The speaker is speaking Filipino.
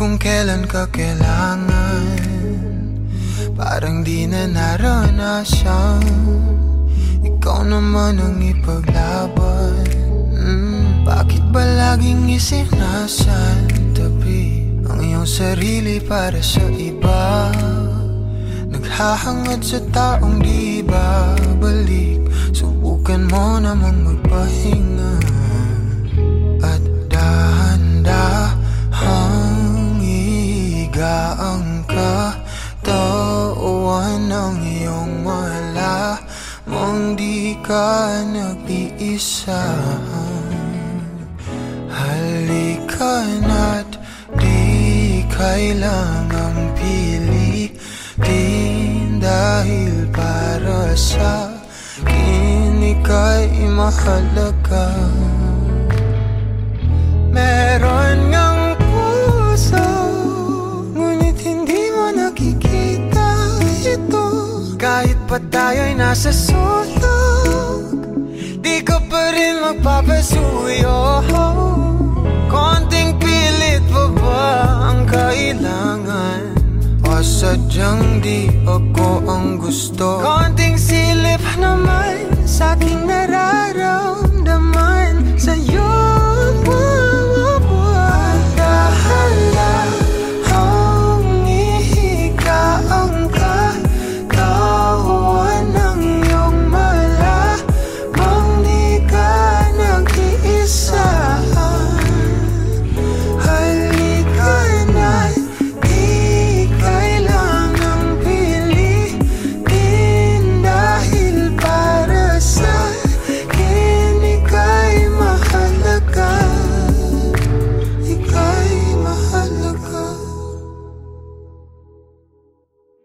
Kung kailan ka kailangan. Parang di na naranasan. Ikaw naman ang ipaglaban. Mm, Bakit ba laging isinasantabi Ang iyong sarili para sa iba? Naghahangad sa taong di babalik Subukan mo namang magpahinga Mong di ka nag-iisa Halika na't di kailangang pilitin Dahil para sa akin ika'y mahalaga. Meron ngang puso Ngunit hindi mo nakikita ito. Kahit pa tayo'y nasa rin magpapasuyo Konting pilit pa ba ang kailangan? O sadyang di ako ang gusto?